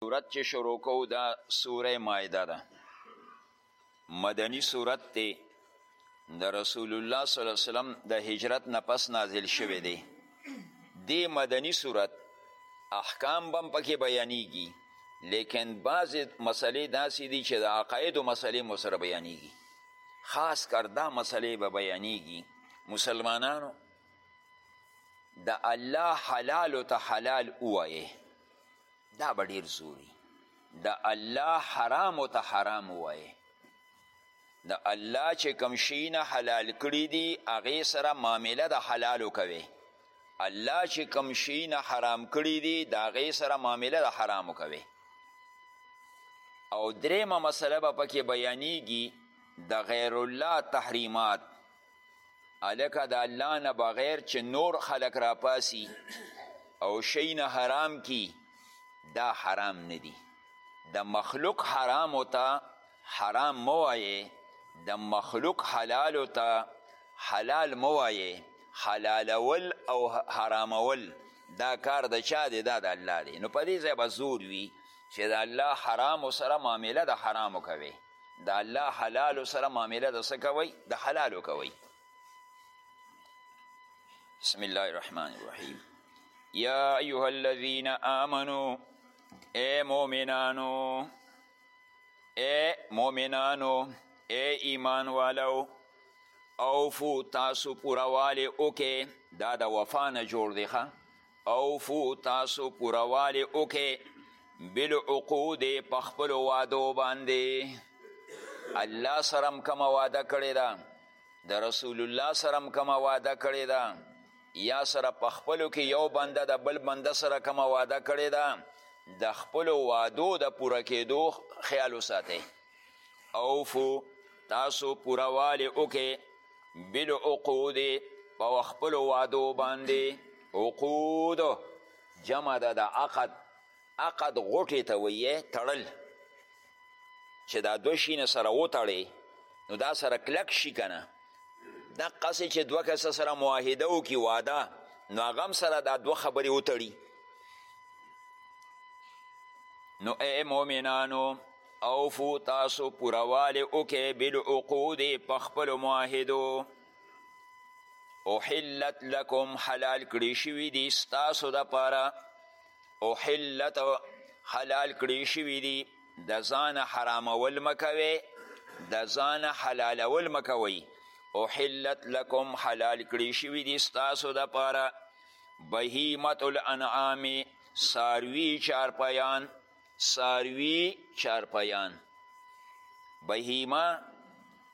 صورت چې شروع کو دا سوره مایده ده مدنی صورت دی د رسول الله صلی الله علیه وسلم د هجرت نه پس نازل شوی دی دی مدنی صورت احکام بم پکې بیانیږي لیکن بعضې مسلې داسې دي چې د عقایدو مسلې مو سره بیانیږي خاص کر دا مسلې به بیانیږي مسلمانانو د الله حلالو ته حلال ووایه دا به ډیر زوری د الله حرامو ته حرام وایې د الله چې کوم شي نه حلال کړي دي هغې سره معامله د حلالو کوي الله چې کوم شي نه حرام کړي دي د هغې سره معامله د حرامو کوي او درېیمه مسله به پکې بیانیږي د غیر الله تحریمات هلکه د الله نه بغیر چې نور خلک راپاسی او شی نه حرام کی دا حرام نه دی د مخلوق حرامو ته حرام مه وایې د مخلوق حلالو ته حلال مه وایې حلالول او حرامول دا کار د چا دی دا د الله دی نو په دې ځای به زور وي چې د الله حرامو سره معامله د حرامو کوي د الله حلالو سره معامله د څه کوئ د حلالو کوئ بسم الله الرحمن الرحیم یا ایها الذین آمنو اے مومنانو اے مومنانو اے ایمان والو اوفو تاسو پوروالی اوکې دا د وفا نه جوړ دی ښه اوفو تاسو پوره والی وکړئ بالعقود په خپلو وعدو باندې الله سره هم کومه وعده کړې ده د رسول الله سره هم کومه وعده کړې ده یا سره په خپلو کې یو بنده د بل بنده سره کومه وعده کړې ده د خپلو وعدو د پوره کېدو خیال وساتئ اوفو تاسو پوره والی وکړئ بالعقود په خپلو وعدو باندې عقود جمع ده د عقد عقد غوټې ته ویې تړل چې دا دوه شینه سره وتړې نو دا سره کلک شي که نه دقسې چې دوه کسه سره معاهده وکړي واده نو هغه هم سره دا دوه خبرې وتړي نو ای مؤمنانو اوفو تاسو پوروالی وکړئ بالعقود په خپلو معاهدو احلت لکم حلال کړی شوي دي ستاسو دپاره احلت حلال کړی شوي دي د ځانه حرامول مه کوئ د ځانه حلالول مه کوئ احلت لکم حلال کړی شوي دي ستاسو دپاره بهیمت الانعام ساروي چارپیان څاروي چارپیان بهیمه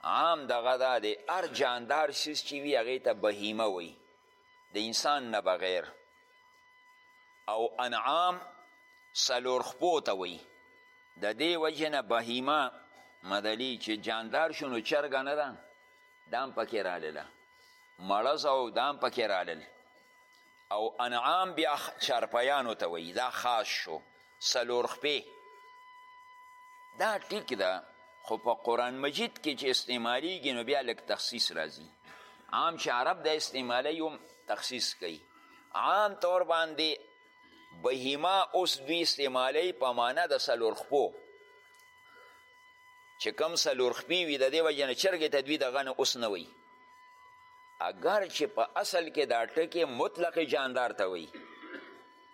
عام دغه دا دی هر جاندار څیز چې وي هغې ته بهیمه وایي د انسان نه بغیر او انعام څلور خپو ته وایي د دې وجې نه بهیمه مدلی چې جاندار شو نو چرګه نه ده دام پکې رالله مړز او دام پکې رالل او انعام بیا چارپیانو ته وایي دا خاص شو څلور خپې دا ټیک ده خو په قرآن مجید کې چې استعمالیږي نو بیا لږ تخصیص راځي عام چې عرب د استعمالی هم تخصیص کوي عام طور باندې بهیما اوس دوی استعمالی په معنا د څلور خپو چې کوم څلور خپي وي د دې وجې نه چرګې ته دوی دغه نه اوس نه وایي اگر چې په اصل کې دا ټکی مطلق جاندار ته وایي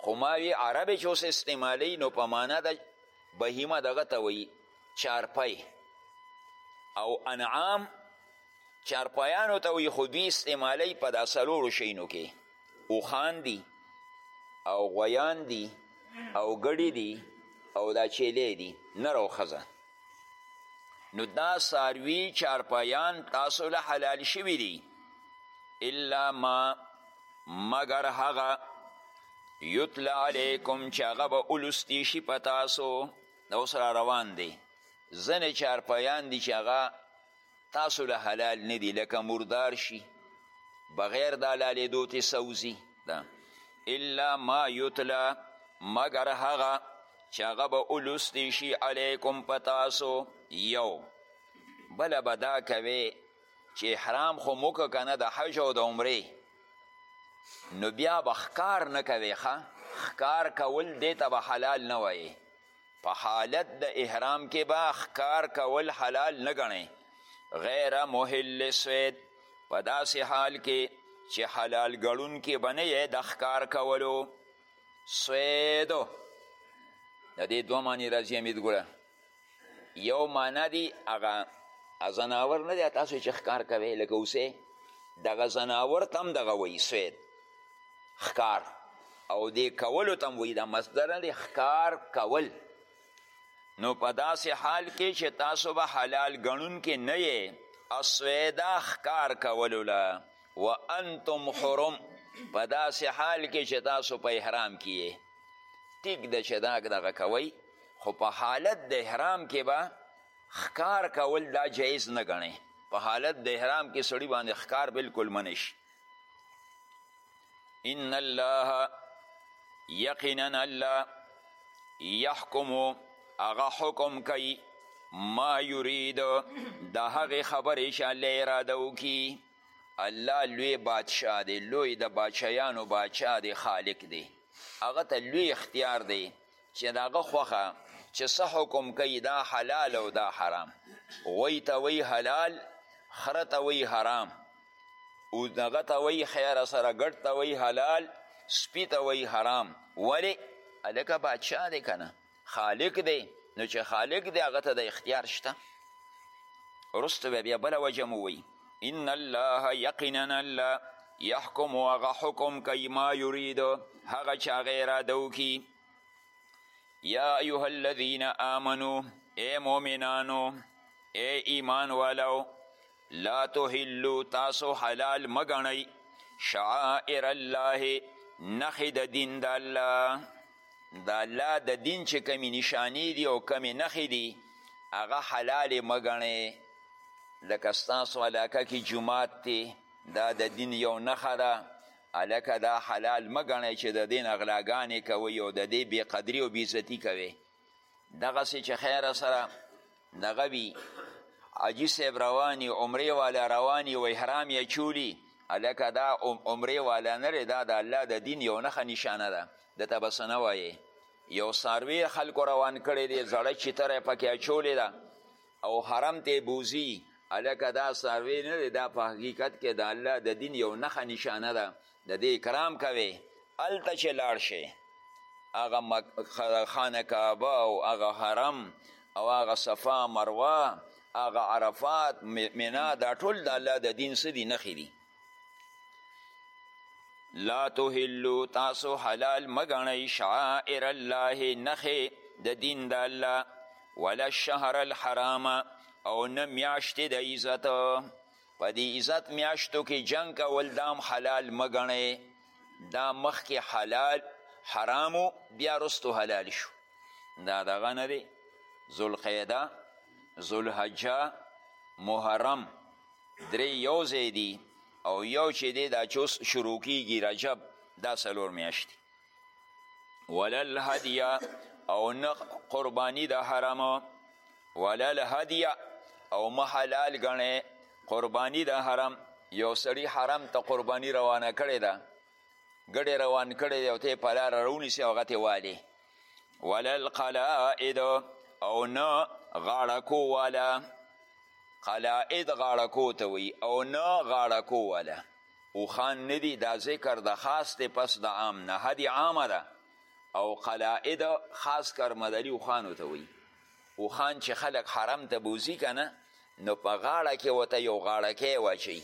خو ما وی عرب چې اوس استعمالی نو په معنا د بهیمه دغه ته وایي چارپی او انعام چارپیانو ته وایي خو دوی استعمالی په دا څلورو شیانو کې اوښان دي او غویان دي او ګړي دي او دا چیلی دي نر او ښځه نو دا ساروي چارپایان تاسو له حلال شوي دي الا ما مګر هغه یتلا علیکم چې هغه به ولوستی شي په تاسو دا اوس را روان دی ځینې چارپایان دي چې هغه تاسو له حلال نه دي لکه مردار شي بغیر د حلالېدو تې سوځي دا الا ما یتلا مګر هغه چې هغه به ولوستی شي علیکم په تاسو یو بله به دا کوې چې احرام خو موکه که نه د حج او د عمرې نو بیا به ښکار نه کوې ښه ښکار کول دې ته به حلال نه وایې په حالت د احرام کې به ښکار کول حلال نه ګڼی غیر محل سوید په داسې حال کې چې حلال ګړونکي به نه یې د ښکار کولو سویدو د دې دوه معنی راځي امید ګله یو معنا دی هغه ځناور نه دی تاسو چې ښکار کوئ لکه اوسې دغه ځناور ته هم دغه وایي سوید ښکار او دې کولو ته هم وایي دا مصدر نه دی ښکار کول نو په داسې حال کې چې تاسو به حلال ګڼونکي نه یې اسویدا ښکار کولو له و انتم حرم په داسې حال کې چې تاسو په احرام کې یې ټیک ده چې دا دغه کوئ خو په حالت د احرام کې به ښکار کول دا جایز نه ګڼئ په حالت د احرام کې سړي باندې ښکار بلکل منع شي ان الله یقینا الله یحکم هغه حکم کوي ما یرید د هغې خبرې چې الله اراده وکړي الله لوی بادشاه دی لوی د بادشاهیانو بادشاه دی خالق دی هغه ته لوی اختیار دی چه داغه خوخه چه څه حکم کوي دا حلال او دا حرام غوی ته وی حلال خره ته وی حرام او دغه ته وی خیر سره ګډ ته وی حلال سپی ته وی حرام ولی الکه بادشاه دی کنه خالق دی نو چې خالق دی هغه ته د اختیار شته وروسته به بیا بله وجه مو وی ان الله یقینا الله یحکم هغه حکم کوي ما یرید هغه چې هغه اراده وکړي یا ایها الذین آمنو ای مؤمنانو ای ایمان والو لا تحلو تاسو حلال مګڼئ شعائر الله نخې د دین د الله د الله د دین چې کمی نشانې دي او کمی نخې دي هغه حلالې مه ګڼې لکه ستاسو علاقه کې جومات دی دا د دین یو نخه ده هلکه دا حلال مه ګڼئ چې د دې نه غلاګانې کوئ او د دې بېقدري او بېعزتي کوئ دغسې چې خیره سره دغه وي حاجي صاحب رواني عمرې والا رواني و احرام یې چولي هلکه دا عمرې والا نه دی دا د الله د دین یو نښه نشانه ده ده ته به څه نه وایې یو څاروی خلکو روان کړی دی زړه چیتره یې پکې اچولې ده او حرم ته بوزي هلکه دا څاروی نه دی دا په حقیقت کې د الله د دین یو نښه نشانه ده د دې اکرام کوې هلته چې لاړ شې هغه خانه کعبه او هغه حرم او هغه صفا مروه هغه عرفات منا دا ټول د الله د دین څه دي نښې دي لا تهلو تاسو حلال مګڼئ شعائر الله نښې د دین د الله ولا الشهر الحرام او نه میاشتې د عزت په دې عزت میاشتو کې جنګ کول دا هم حلال مه ګڼئ دا مخکې حلال حرام و بیا رستو حلال شو دا دغه نه دی ذوالقعده ذوالحجه محرم درې یو ځای دي او یو چې دی دا چې اوس شروع کیږي رجب دا څلور میاشتې ولل هدیه او نه قربانی د حرم ولل هدیه او محلال ګڼه قربانی د حرم یو سړی حرم ته قربانی روانه کړی ده ګډې روان کړی دی او ته یې په لاره راونیسي هغه تې والې ولل قلائد او نه غاړکو والا قلائد غاړکو ته وي او نه غاړکو والا اوښان نه دي دا ذکر د خاص دی پس د عام نه هدي عامه ده او قلائد خاص کر مدلي اوښانو ته وایي اوښان چې خلک حرم ته بوزي که نه نو په غاړه کې ورته یو غاړکی واچوي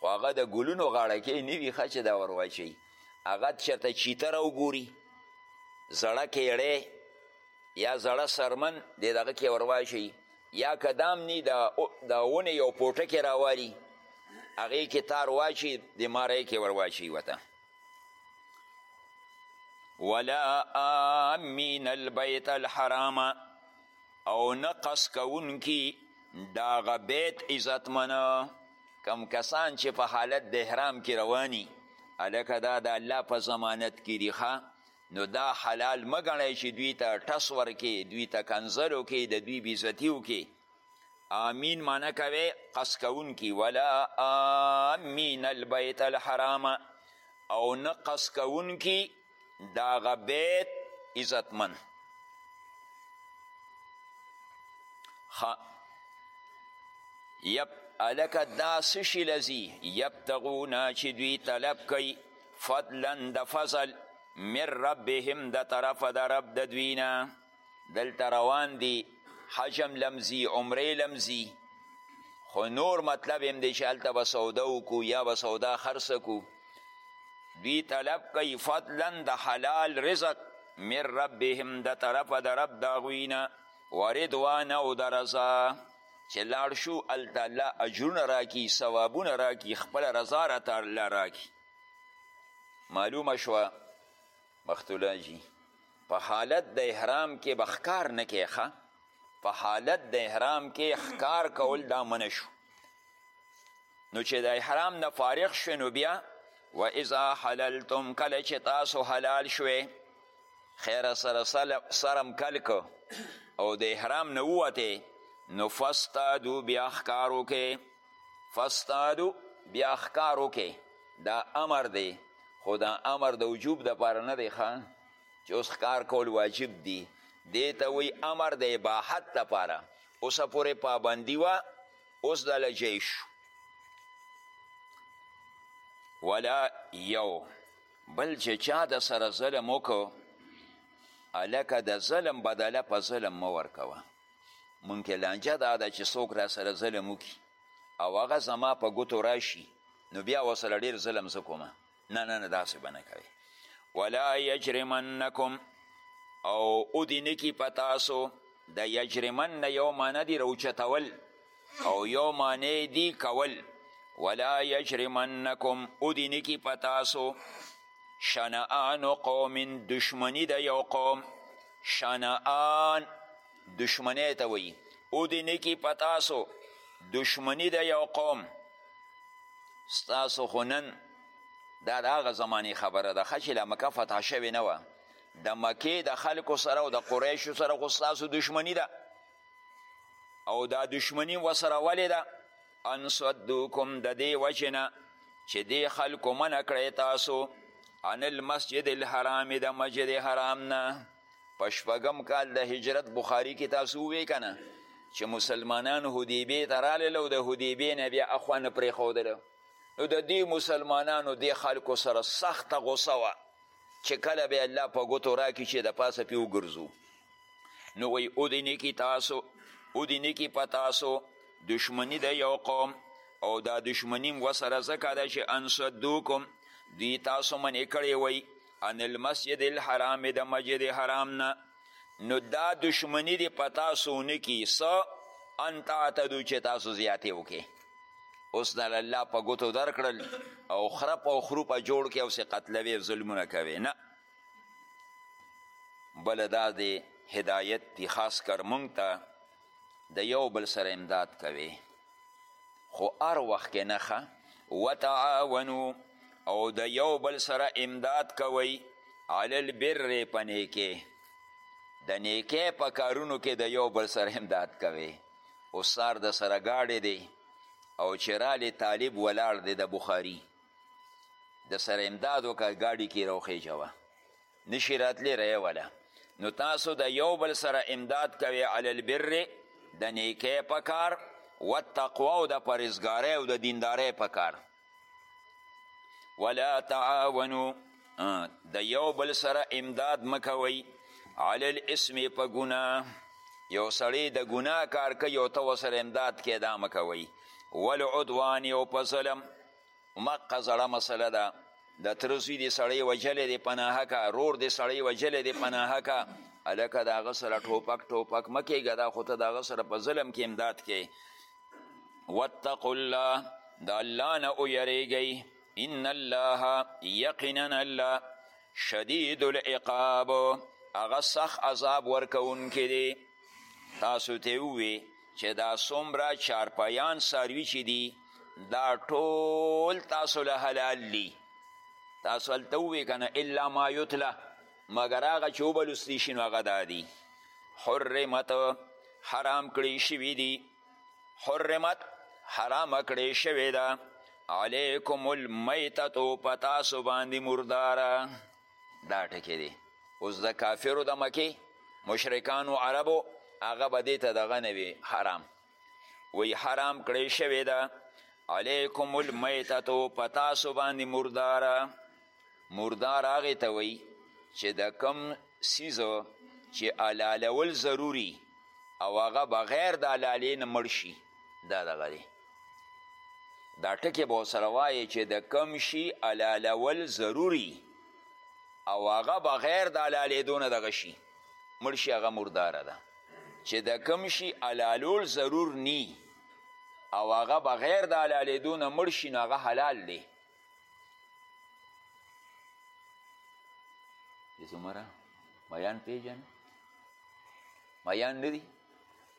خو هغه د ګلونو غاړکی نه وي ښه چې دا ور واچوي هغه چېرته چیته راوګوري زړه کیړی یا زړه سرمن د دغه کې ور واچوي یا که دام نی د دا ونې یو پوټکی راوالي هغې کې تار واچي د مارۍ کې ور واچي وته ولا آمین البیت الحرام او نه قص کوونکي د هغه بیت عزتمنه کم کسان چې په حالت د احرام کې رواني هلکه دا د الله په ضمانت کې دي ښه نو دا حلال مه ګڼئ چې دوی ته ټس ورکې دوی ته کنزل وکې د دوی بیزتی وکې آمین معنی کوي قص کوونکي ولا آمین البیت الحرام او نه قص کوونکي د هغه بیت عزتمن ښه یب هلکه دا څه شي لځي یبتغونه چې دوی طلب کوي فضلا د فضل من ربهم د طرفه د رب د دوی نه دلته روان دي حجم لمزي عمرې لمزي خو نور مطلب هم دی چې هلته به سوده وکړو یا به سودا خرڅه کړو دوی طلب کوي فضلا د حلال رزق من ربهم د طرفه د رب د هغوی نه و رضوانه او د رضا چه لاړ شو هلته الله اجرونه راکی ثوابونه راکی خپل رضا راته الله راکی معلومه شوه بختالله جی په حالت د احرام کې به ښکار نه کوې ښه په حالت د احرام کې ښکار کول دا منع شو نو چې د احرام نه فارغ شوې نو بیا و اذا حللتم کله چې تاسو حلال شوې خیر سره سرم کلک او د احرام نه ووته نو فستادو بیا ښکارو کې فستادو بیا ښکارو کې دا امر دی خو دا امر د وجوب د پاره نه دی ښه چې اوس ښکار کول واجب دی دی ته وی امر د اباحت لپاره اوسه پورې پابندي وه اوس د لجې شو ولا یو بل چې چا د سره ظلم وکړو هلکه د ظلم بدله په ظلم مه ورکوه مونږ کې لانجه دا ده چې څوک را سره ظلم وکړي او هغه زما په ګوتو راشي نو بیا ورسره ډېر ظلم زه کومه نه نه نه داسې به نه کوې ولا یجرمنکم او اودینه کی پتاسو د یجرمن نه یو معنی دی روچتول او یو معنی دی کول ولا یجرمنکم اودینکی پتاسو شنعان قوم دشمنی د یو قوم شنعان دشمنی ته وی اودینکی پتاسو دشمنی د یو قوم ستاسو خو نن دا د هغه زمانې خبره ده ښه چې لا مکه فتح شوې نه وه د مکې د خلکو سره او د قریشو سره خو ستاسو دښمني ده او دا دشمنی وسره ولې ده ان صدوکم د دې وجې نه چې دې خلکو منع کړی تاسو عن المسجد الحرام د مسجد حرام نه په شپږم کال د هجرت بخاري کې تاسو ووی که نه چې مسلمانان حدیبې ته رالل او د حدیبې نه بیا اخوا نه پرېښودله نو د دې مسلمانانو دې خلکو سره سخته غوسه وه چې کله به الله په ګوتو راکړي چې د پاسه پې وګرځو نو وی او دی نکی تاسو او دی نکی په تاسو دشمنی د یو قوم او دا دشمنی و سره ځکه ده چې انصدوکم دوی تاسو منې کړی وی ان المسجد الحرام د مسجد حرام نه نو دا دشمنی دی په تاسو نکی سا ان تعتدو چې تاسو زیاتی وکې اوس د الله په ګوتو درکړل او خرپ او خروپه جوړ کې او سې قتلوي ظلمونه کوي نه بله دا دی هدایت دی خاص کر مونږ ته د یو بل سره امداد کوي خو هر وخت کې نخه وتعاونو او د یو بل سره امداد کوي علی البر په نیکې د نیکې په کارونو کې د یو بل سره امداد کوي اوس سار د سره ګاډی دی او چې رالی طالب ولاړ دی د بخاري د سره امداد وکړه ګاډي کې راوخیژه وه نشي راتلی رای وله نو تاسو د یو بل سره امداد کوي علی البر د نیکۍ په کار والتقوا او د پرهیزګارۍ او د دیندارۍ په کار ولا تعاونو د یو بل سره امداد مکوئ علی الاسم په ګناه یو سړی د ګناه کار کوي او ته ورسره امداد کې دا مکوئ والعدوان او په ظلم مقه زړه مسله ده د تره زوی دې سړی وژلی دی په ناحقه رور دې سړی وژلی دی په ناحقه هلکه د هغه سره ټوپک ټوپک مه کېږه دا خو ته د هغه سره په ظلم کې امداد کې واتقوا الله د الله نه ویرېږئ ان الله یقینا الله شدید العقاب هغه سخت عذاب ورکوونکی دی تاسو ته ووی چه دا څومره چارپایان ساروی چه دی دا ټول تاسو له حلال دی تاسو هلته ووی کنه الا ما یتله مګر هغه چې وبلوستی شي نو هغه دا دي حرمت حرام کړی شوي دي حرمت حرامه کړی شوې ده علیکم المیتتو په تاسو باندې مرداره دا ټکی دی اوس د کافرو د مکې مشرکانو عربو هغه به دې ته دغه نه وي حرام وی حرام کړی شوې ده علیکم المیتتو په تاسو باندې مرداره مردار هغې ته وی چې د کم سیزو چې علالول ضروري او هغه بغیر د علالې نه مړ شي دا دغه دی دا ټکی به سره وایې چې د کم شي حلالول ضروري او هغه بغیر د حلالېدو نه دغه شي مړ شي هغه مرداره ده چې د کم شي حلالول ضرور نی او هغه بغیر د حلالېدو نه مړ شي نو هغه حلال دی زمره میان پیژنه میان نه دی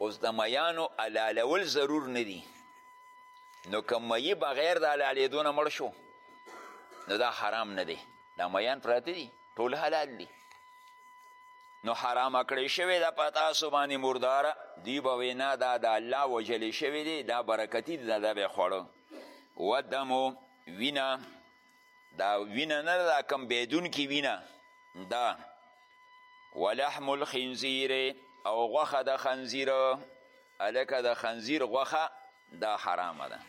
اوس د میانو حلالول ضرور نه دي نو که مئی بغیر د حلالېدو نه مړ شو نو دا حرام نه دی دا میان پراته دي ټول حلال دي نو حرام کړی شوی ده په تاسو باندې مرداره دوی به وی نه دا د الله وژلی شوی دی دا برکتي دی دا به یې خوړو ودمو وینه دا وینه نه دا کم بیدون کی وینه دا ولحم الخنزیر او غوخه د خنزیر الکه د خنزیر غوخه دا حرامه ده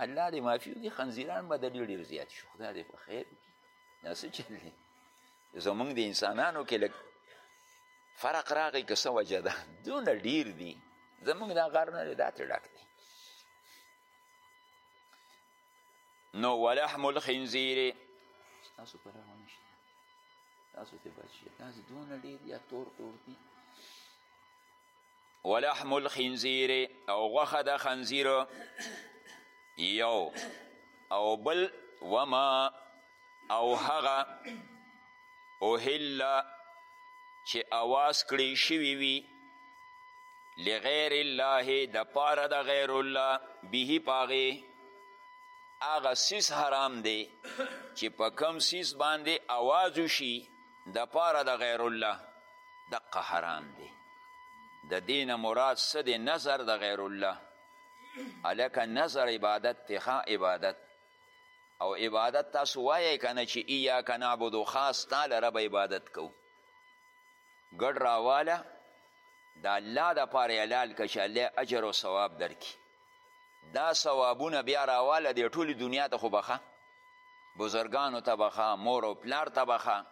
الله دې معافي وکړي خنزیران به دلې ډېر زیات شي خدای دې په خیر وکړي دا څه چل دی زمونږ د انسانانو کې لږ فرق راغی که څه وجه ده دونه ډېر دي زمونږ دا غر نه دی دا ترې ډک دی نو ولحم الخنزیر تاسو پر هغه نشته تاسو ته بچ شي تاسو دونه ډیر یا تور تور دي ولحم الخنزیر او غوښه د خنزیر یو او بل وما او هغه اوهله چې اواز کړی شوي وي لغیر الله د پاره د غیر الله به پاغه هغه سیس حرام دی چې په کم سیس باندې اواز وشي د پاره د غیر الله دقه حرام دی د دین مراد څه دی نظر د غیر الله الکه نظر عبادت ته عبادت او عبادت تاسو وایئ که نه چې ایاک نعبدو خاص تا لره به عبادت کوو ګډ راواله د الله دپاره حلال که چې الله اجر او ثواب درکړي دا ثوابونه بیا راواله دې ټولې دنیا ته خو بخه بزرګانو ته بخه مور او پلار ته بخه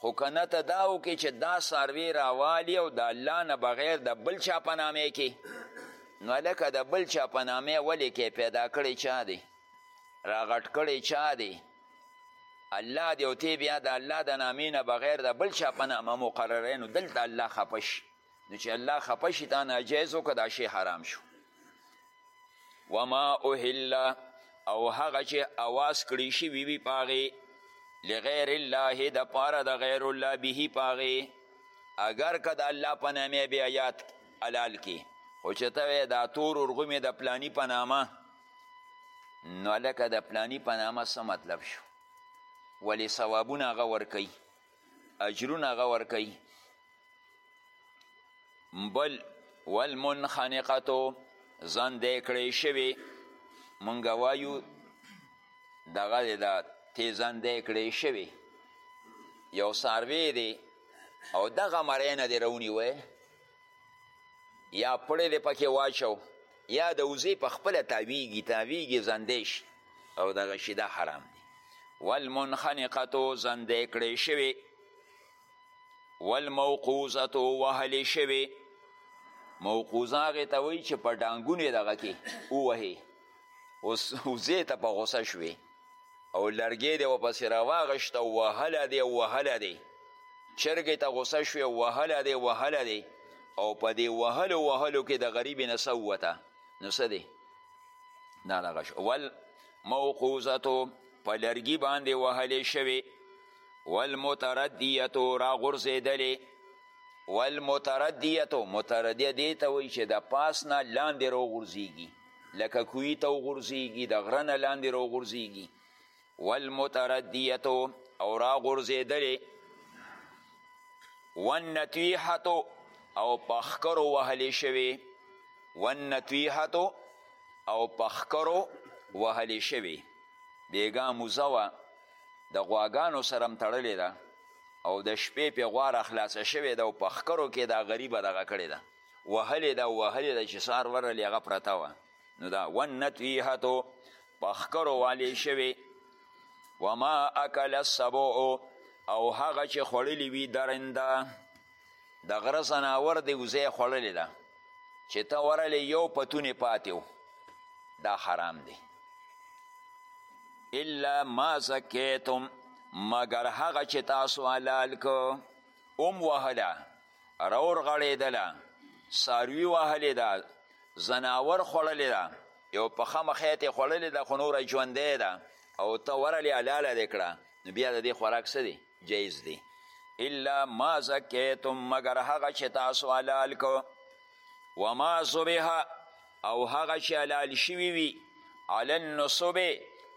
خو که نه ته دا وکړي چې دا ساروی راوالي او د الله نه بغیر د بل چا په نامه کې نو هلکه د بل چا په نامه ولې کې پیدا کړی چا دی راغټ کړی چا دی الله دی او تی بیا د الله د نامې نه بغیر د بل چا په نامه مقرره نو دلته الله خفه شي نو چې الله خپه شي تا ناجایز وکړه دا شی حرام شو وما اهل او هغه چې اواز کړی شوي وي په هغې لغیر الله د پاره د غیر الله به په هغې اګر که د الله په نامې بیا یاد حلال کې خو چې ته وایې دا تور ورغوی مې د پلاني په نامه نو هلکه د پلاني په نامه څه مطلب شو ولې ثوابونه هغه ورکوي اجرونه هغه ورکوي بل والمنخنقتو زندې کړی شوي مونږ وایو دغه دی دا تیزندې کړی شوي یو ساروی دی او دغه مری نه دی رونیوی یا پړی دی پکې واچو یا د وزې په خپله تاویږي تاویږي زندې شي او دغه شي دا حرام دی والمنخنقتو زندې کړې شوې والموقوزتو وهلې شوې موقوزه هغې ته وایي چې په ډانګونې دغه کې ووهې اوس وزې ته په غوسه شوې او لرګی دی ورپسې راواغېشت او وهله دی او وهله دی چرګې ته غوسه شوې وهله دی وهله دی او په دې وهلو وهلو کې د غریبې نه څه ووته نو څه دی دا دغه شو ول موقوزتو په لرګي باندې وهلې شوې والمتردیتو راغورځېدلې والمتردیتو متردیه دې ته وایي چې د پاس نه لاندې راغورځېږي لکه کوی ته وغورځېږي د غره نه لاندې راوغورځېږي والمتردیتو او راغورځېدلې والنتویحتو او په ښکرو وهلې شوې والنتویحتو او په ښکرو وهلې شوې بېګا موزه وه د غواګانو سره هم تړلې ده او د شپې پې غواره خلاصه شوې ده او په ښکرو کې دا غریبه دغه کړې ده وهلې ده وهلې ده چې سار ورلې هغه پرته وه نو دا ونتویحتو په ښکرو والې شوې وما اکل السبو او هغه چې خوړلي وي درنده د غره ځناور دی وزې خوړلې ده چې ته ورلې یو پتونې پاتې و دا حرام دی الا ما زکیتم مگر هغه چې تاسو حلال کو اوم وهله راورغړېدله ساروي وهلې ده زناور خوړلې ده یو پخه مخیت یې خوړلې ده خو نوره ژوندی ده او ته ورلې حلاله دې کړه نو بیا د دې خوراک څه دی جایز دی الا ما زکیتم مګر هغه چې تاسو حلال کو وما ذبح او هغه چې حلال شوي وي علی النصب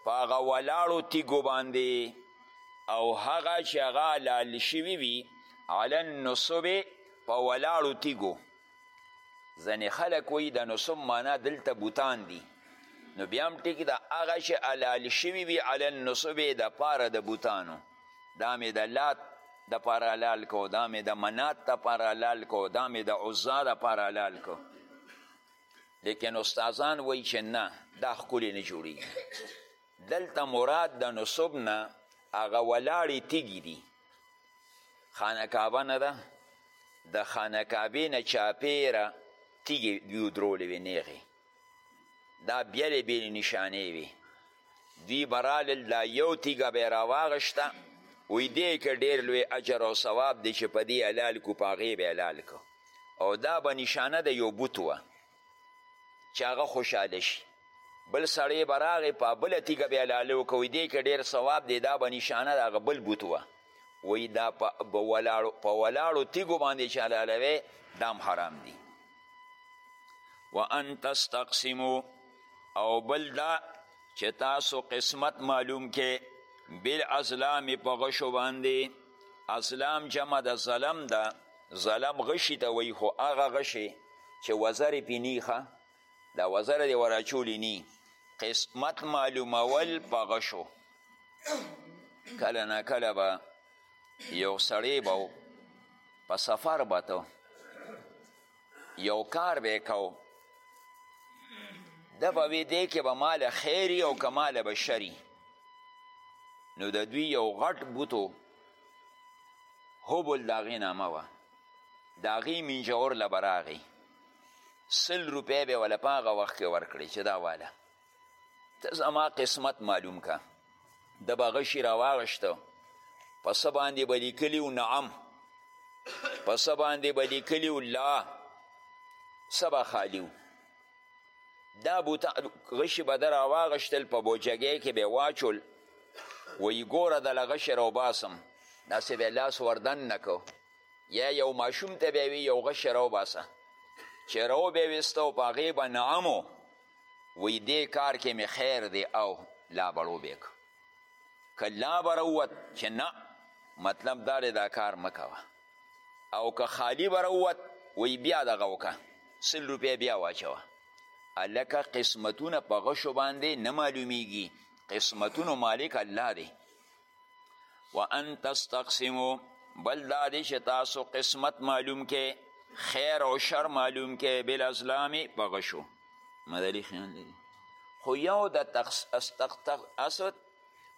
په هغه ولاړو تیږو باندې او هغه چې هغه حلال شوي وي علی النصب په ولاړو تیږو ځینې خلک وایي د نصب معنا دلته بوتان دي نو بیا هم ټیک ده هغه چې حلال شوي وي علی النصب دپاره د بوتانو دا مې د لات دپاره حلال کو دا مې د منات دپاره حلال کو دا مې د عزا دپاره حلال کو لیکن استادان وایي چې نه دا ښکلې نه جوړېږي دلته مراد د نصب نه هغه ولاړې تیږي دي خانه کعبه نه ده د خانه کعبې نه چاپېره تیږې دیو درولې وې نیغې دا بیلې بیلې نشانې وي دوی به رالل دا یو تیږه به یې راواغېسته وایي دې کې ډېر لوی اجر او ثواب دی چې په دې حلال کو په هغې به حلال کو او دا به نشانه د یو بوت وه چې هغه خوشحاله شي بل سړی به راغی په بله تیږه به یې حلاله وکړه وایي دې کې ډېر ثواب دی دا به نشانه د هغه بل بوت وه وایي دا په ولاړو تیږو باندې چې حلالوې دا هم حرام دي وان تستقسمو او بل دا چې تاسو قسمت معلوم کې بل ازلام په غشو باندې ازلام جمع د ظلم ده ظلم غشي ته وایي خو هغه غشي چې وزرې پې نیخه دا وزره دې وراچولې نی قسمت معلومول په غشو کله نا کله به یو سړی به په سفر به ته یو کار به یې کو ده به وی دی که به مال خیری او که مال به شری نو د دوی یو غټ بوتو هبل د هغې نامه وه د هغې منجور له به راغی سل روپۍ به یې وله په هغه وخت کې ورکړې چې دا واله ته زما قسمت معلوم که د به غشي راواغشته په څه باندې به لیکلي و نعم په څه باندې به لیکلي و لا څه به خالي و دا بوتا غشي به ده راواغشتل په بوجګۍ کې به واچول وایي ګوره دله غشي راوباسم داسې به لاس وردن نه کو یا یو ماشوم ته به وي یو غشي راوباسه چې راوبه یې ویسته او په هغې به نعم وی دې کار کې مې خیر دی او لا بړو به که که لا بروت چې نه مطلب دا دی دا کار مه کوه او که خالی بروت وی بیا دغه وکه سل روپۍ بیا واچوه هلکه قسمتونه په غشو باندې نه معلومیږي قسمتونو مالک الله دی وان تستقسمو بل دا دی چې تاسو قسمت معلوم کې خیر او شر معلوم کې بل ازلامې په غشو مدلی خیان لري خو یو د تقس استقتق اسد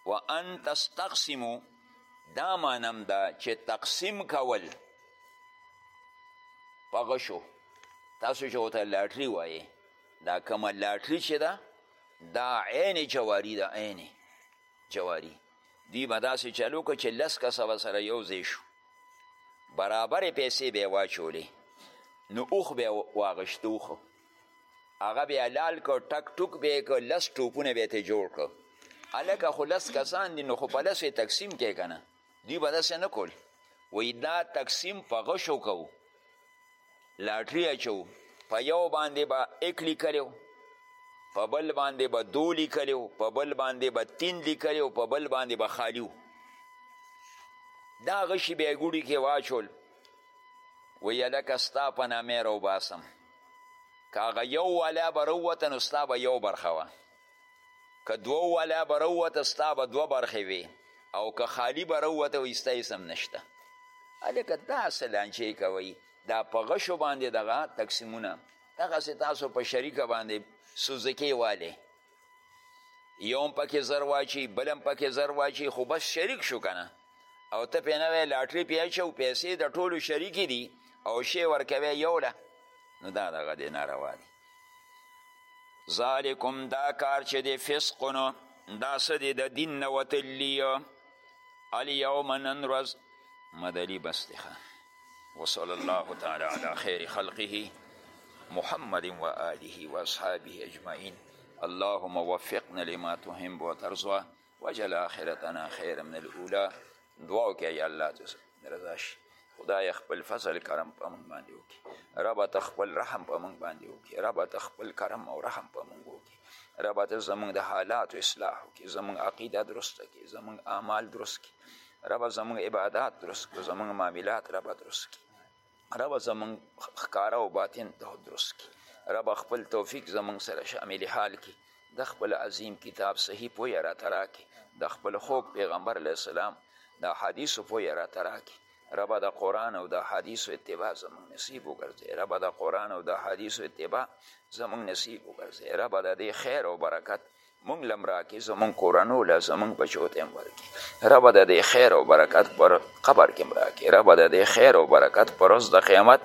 وان تستقسمو دا مانم دا چې تقسیم کول په غشو تاسو چې ورته لاټري وایې دا کومه لاټري چې ده دا عین جواري ده عینې جواری دوی به داسې چل وکړو چې لس کسه به سره یو ځای شو برابرې پیسې به یې واچولې نو اوښ به یې واغشت اوښ هغه به یې حلال کړ ټک ټوک به یې کړ لس ټوپونه به یې ترې جوړ کړ هلکه خو لس کسان دي نو خو په لسو یې تقسیم کې که نه دوی به داسې نه کول وایي دا تقسیم په غشو کوو لاټري اچوو په یو باندې به ایک لیکلی په بل باندې به دو لیکلی په بل باندې به تین لیکلی په بل باندې به خالی دا غشي بیا ګوډي کې واچول وایي هلکه ستا په نامه راوباسم که هغه یو والا به راووته نو ستا به یو برخه وه که دوو والا به راووته ستا به دوه برخې وې او که خالي به راووته وایي ستا هېڅ هم نشته هلکه دا څه لانجې کوئ دا په غشو باندې دغه تقسیمونه دغسې تاسو په شریکه باندې سوزکې والې یو هم پکې زر واچي بل هم پکې زر واچي خو بس شریک شو که نه او ته پې نه وایې لاټري پې اچو پیسې د ټولو شریکې دي او شی ورکوې یو له نو دا دغه دی ناروا دی ذالکم دا کار چې دی فسقونو دا څه دی د دین نه وتلی الیوم نن ورځ مدلی بس دی وصلی الله تعالی علی خیر خلقه محمد و آله و اصحابه اجمعین اللهم وفقنا لما تحب وترضى وجل آخرتنا خیر من الاولا دعاو کې یا الله ته رضا شي خدای خپل فضل کرم په موږ باندې وکړي رب ته خپل رحم په موږ باندې وکړي رب ته خپل کرم او رحم په موږ وکړي رب ته زمونږ د حالاتو اصلاح وکړي زمونږ عقیده درسته کړي زمونږ اعمال درست کړي رب زمونږ عبادات درست کړي زمونږ معاملات رب درست کړي ربه زمونږ ښکاره او باطن ته درست کی ربه خپل توفیق زمونږ سره شامل حال کی د خپل عظیم کتاب صحیح پوی را تراکی د خپل خوک پیغمبر علیه السلام د حدیث پوی را تراکی ربه د قرآن او د حدیث اتباع زمونږ نصیب وګرځي ربه د قرآن او د حدیث اتباع زمونږ نصیب وګرځي ربه د دې خیر او برکت مونږ لم راکې زمونږ کورنو له زمونږ بچو ته هم ورکې ربه د دې خیر او برکت پر قبر کې هم راکې ربه د دې خیر او برکت پر ورځ د قیامت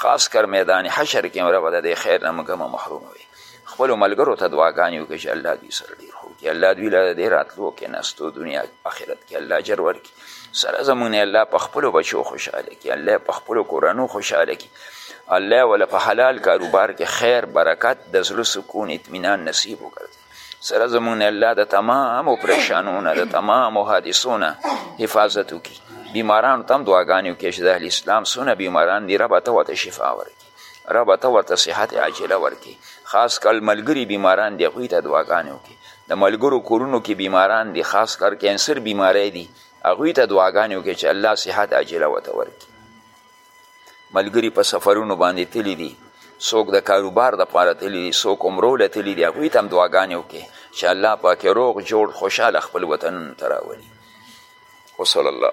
خاص کر میدان حشر کې هم ربه د دې خیر نه موږ هم محروم وي خپلو ملګرو ته دعاګانې وکړي چې الله دوی سره ډېر ښه وکړي الله دوی له دې راتلو کېناستو دنیا آخرت کې الله اجر ورکړي سره زمونږ نه الله په خپلو بچو خوشحاله کړي الله په خپلو کورنو خوشحاله کړي الله ولا په حلال کاروبار کې خیر برکت د زړه سکون اطمینان نصیب وګرځي سره زمونږ نه الله د تمامو پریشانونه د تمامو حادثونه حفاظت وکړي بیمارانو ته هم دعاګانې وکړي چې د اهل اسلام څونه بیماران دي ربه ته ورته شفا ورکړي ربه ته ورته صحت عاجله ورکړي خاص کر ملګري بیماران دي هغوی ته دعاګانې وکړي د ملګرو کورونو کې بیماران دي خاص کر کینسر بیماری دي هغوی ته دعاګانې وکړي چې الله صحت عاجله ورته ورکړي ملګري په سفرونو باندې تللي دي څوک د کاروبار دپاره تللي دي څوک عمرو له تللي دي هغوی ته هم دعاګانې وکړي چې الله پاکې روغ جوړ خوشحاله خپل وطنونو ته راولي وصلی الله